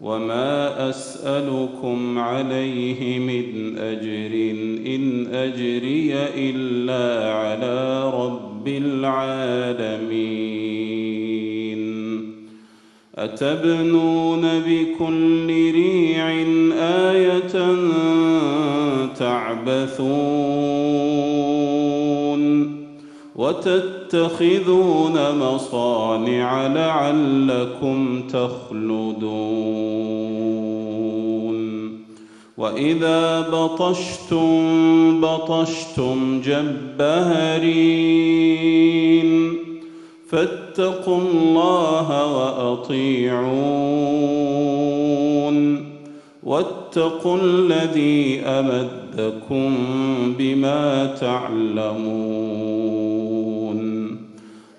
وما أسألكم عليه من أجر إن أجري إلا على رب العالمين أتبنون بكل ريع آية تعبثون وتتخذون مصانع لعلكم تخلدون. وإذا بطشتم بطشتم جبارين. فاتقوا الله وأطيعون. واتقوا الذي أمدكم بما تعلمون.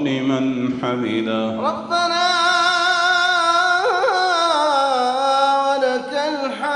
لمن حمده. ربنا ولك الحمد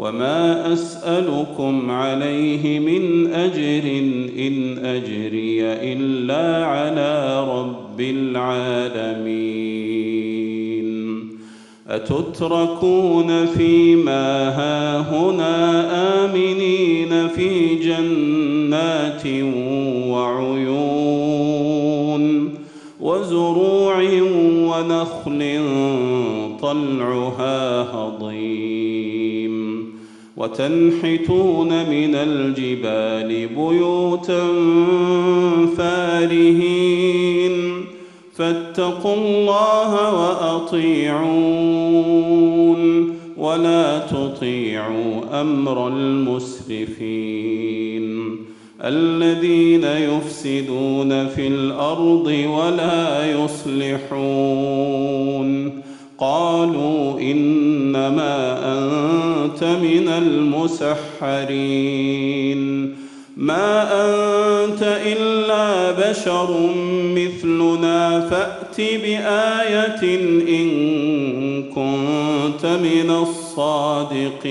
وما اسالكم عليه من اجر ان اجري الا على رب العالمين اتتركون فيما هاهنا امنين في جنات وعيون وزروع ونخل طلعها هضيم وتنحتون من الجبال بيوتا فارهين. فاتقوا الله وأطيعون. ولا تطيعوا أمر المسرفين. الذين يفسدون في الأرض ولا يصلحون. قالوا إنما أنت من المسحرين. ما أنت إلا بشر مثلنا فأت بآية إن كنت من الصادقين.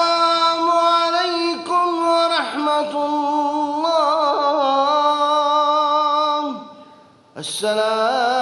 السلام